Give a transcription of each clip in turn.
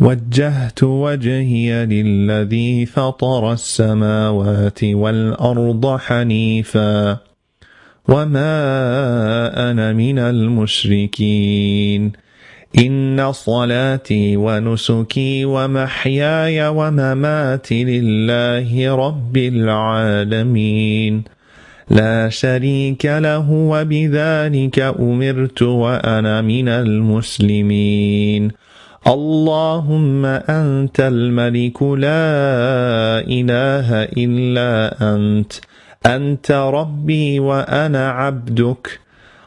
وجهت وجهي للذي فطر السماوات والأرض حنيفا وما أنا من المشركين. إن صلاتي ونسكي ومحياي ومماتي لله رب العالمين. لا شريك له وبذلك أمرت وأنا من المسلمين. اللهم أنت الملك لا إله إلا أنت أنت ربي وأنا عبدك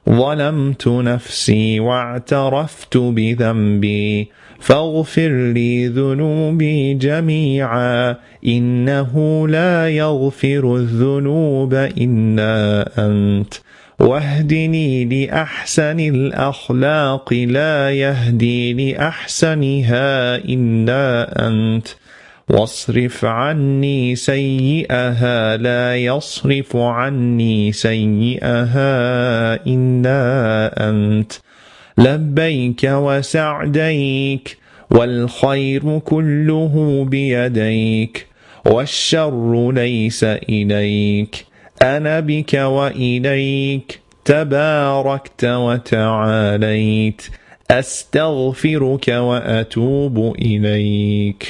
ظلمت نفسي واعترفت بذنبي فاغفر لي ذنوبي جميعا إنه لا يغفر الذنوب إلا أنت واهدني لأحسن الأخلاق لا يهدي لأحسنها إلا أنت. واصرف عني سيئها لا يصرف عني سيئها إلا أنت. لبيك وسعديك والخير كله بيديك والشر ليس إليك. أنا بك وإليك تباركت وتعاليت أستغفرك وأتوب إليك